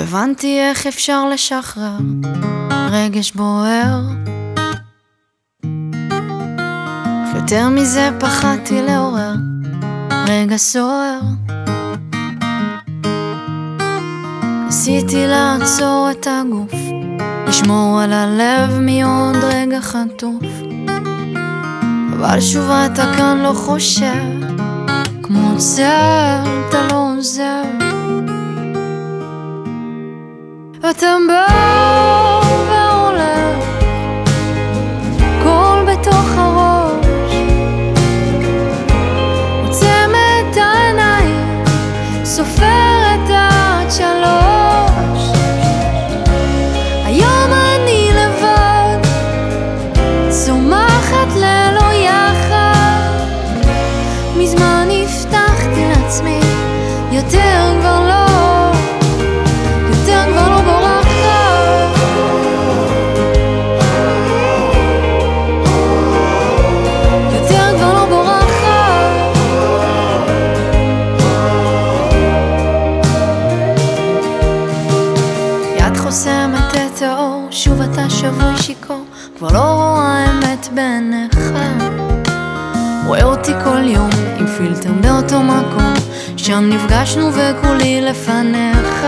הבנתי איך אפשר לשחרר רגש בוער. יותר מזה פחדתי לעורר רגע סוער. ניסיתי לעצור את הגוף לשמור על הלב מעוד רגע חטוף. אבל שוב אתה כאן לא חושב כמו צל אתה לא עוזר אתה בא ועולה קול בתוך הראש. עוצם את העיניים סופרת עד שלוש. היום אני לבד צומחת ללא יחד. מזמן הבטחתי לעצמי יותר כבר לא אתה שבוי שיכור כבר לא רואה אמת בעיניך. רואה אותי כל יום עם פילטר באותו מקום שם נפגשנו וכולי לפניך